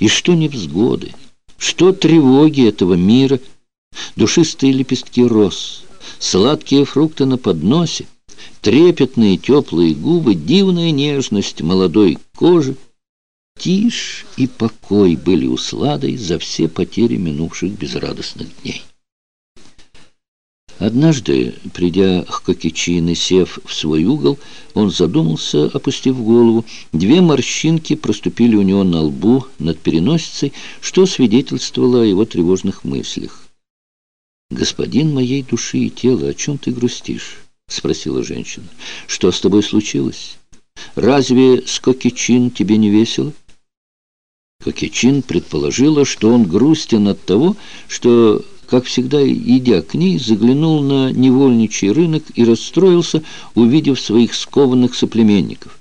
И что невзгоды, что тревоги этого мира, душистые лепестки роз, сладкие фрукты на подносе, трепетные теплые губы, дивная нежность молодой кожи, тишь и покой были усладой за все потери минувших безрадостных дней. Однажды, придя к Кокичин и сев в свой угол, он задумался, опустив голову. Две морщинки проступили у него на лбу над переносицей, что свидетельствовало о его тревожных мыслях. «Господин моей души и тела, о чем ты грустишь?» — спросила женщина. «Что с тобой случилось? Разве с Кокичин тебе не весело?» Кокичин предположила, что он грустен от того, что как всегда, идя к ней, заглянул на невольничий рынок и расстроился, увидев своих скованных соплеменников.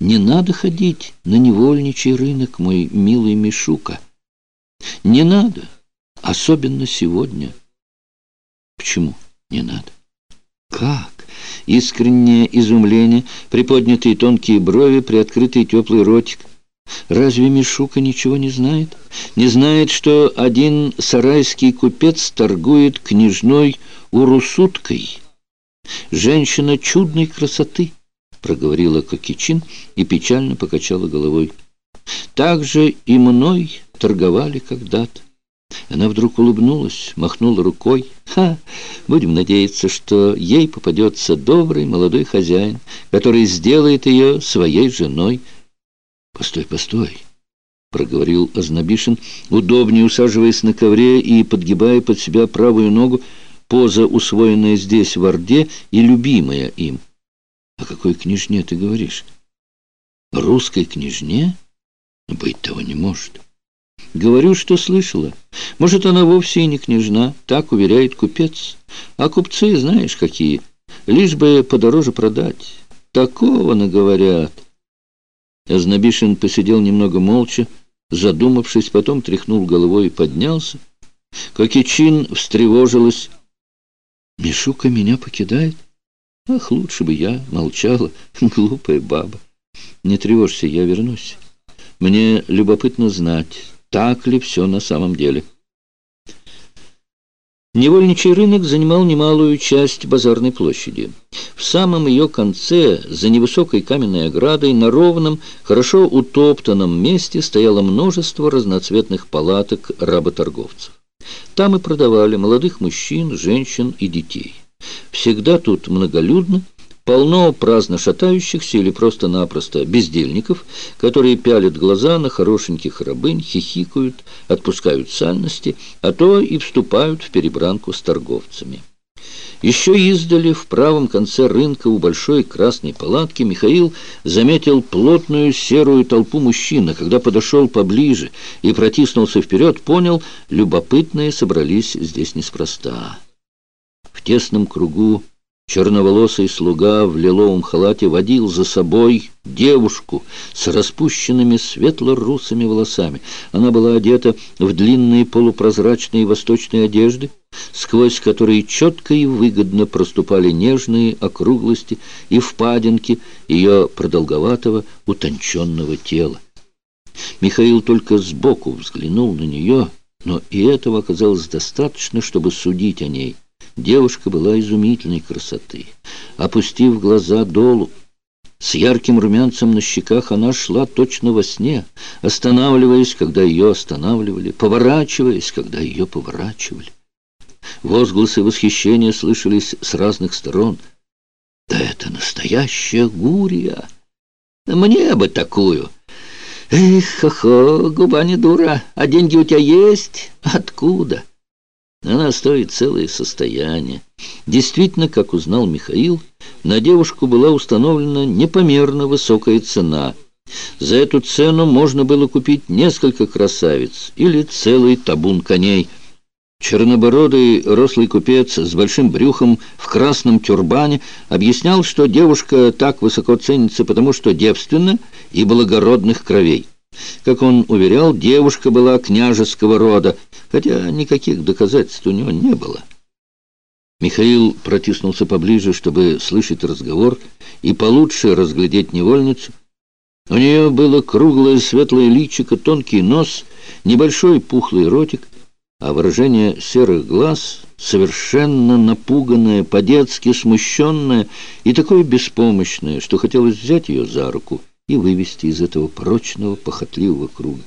«Не надо ходить на невольничий рынок, мой милый Мишука. Не надо, особенно сегодня». «Почему не надо?» «Как?» Искреннее изумление, приподнятые тонкие брови, приоткрытый теплый ротик — Разве Мишука ничего не знает? Не знает, что один сарайский купец торгует княжной урусуткой? Женщина чудной красоты, проговорила Кокичин и печально покачала головой. Так же и мной торговали когда-то. Она вдруг улыбнулась, махнула рукой. «Ха! Будем надеяться, что ей попадется добрый молодой хозяин, который сделает ее своей женой». «Постой, постой!» — проговорил Ознобишин, удобнее усаживаясь на ковре и подгибая под себя правую ногу, поза, усвоенная здесь, в Орде, и любимая им. «О какой княжне ты говоришь?» «Русской княжне? Быть того не может». «Говорю, что слышала. Может, она вовсе и не княжна, так уверяет купец. А купцы, знаешь, какие, лишь бы подороже продать. Такого наговорят». Азнабишин посидел немного молча, задумавшись, потом тряхнул головой и поднялся. Кокичин встревожилась. «Мишука меня покидает? Ах, лучше бы я молчала, глупая баба. Не тревожься, я вернусь. Мне любопытно знать, так ли все на самом деле». Невольничий рынок занимал немалую часть базарной площади. В самом ее конце, за невысокой каменной оградой, на ровном, хорошо утоптанном месте стояло множество разноцветных палаток работорговцев. Там и продавали молодых мужчин, женщин и детей. Всегда тут многолюдно, Полно праздно шатающихся или просто-напросто бездельников, которые пялят глаза на хорошеньких рабынь, хихикают, отпускают сальности, а то и вступают в перебранку с торговцами. Еще издали в правом конце рынка у большой красной палатки Михаил заметил плотную серую толпу мужчин, а когда подошел поближе и протиснулся вперед, понял, любопытные собрались здесь неспроста. В тесном кругу Черноволосый слуга в лиловом халате водил за собой девушку с распущенными светло-русыми волосами. Она была одета в длинные полупрозрачные восточные одежды, сквозь которые четко и выгодно проступали нежные округлости и впадинки ее продолговатого утонченного тела. Михаил только сбоку взглянул на нее, но и этого оказалось достаточно, чтобы судить о ней. Девушка была изумительной красоты. Опустив глаза долу, с ярким румянцем на щеках она шла точно во сне, останавливаясь, когда ее останавливали, поворачиваясь, когда ее поворачивали. Возгласы восхищения слышались с разных сторон. «Да это настоящая гурия! Мне бы такую!» «Эх, хо-хо, губа не дура, а деньги у тебя есть? Откуда?» Она стоит целое состояние. Действительно, как узнал Михаил, на девушку была установлена непомерно высокая цена. За эту цену можно было купить несколько красавиц или целый табун коней. Чернобородый рослый купец с большим брюхом в красном тюрбане объяснял, что девушка так высоко ценится, потому что девственна и благородных кровей. Как он уверял, девушка была княжеского рода, хотя никаких доказательств у него не было. Михаил протиснулся поближе, чтобы слышать разговор и получше разглядеть невольницу. У нее было круглое светлое личико, тонкий нос, небольшой пухлый ротик, а выражение серых глаз совершенно напуганное, по-детски смущенное и такое беспомощное, что хотелось взять ее за руку и вывести из этого прочного, похотливого круга.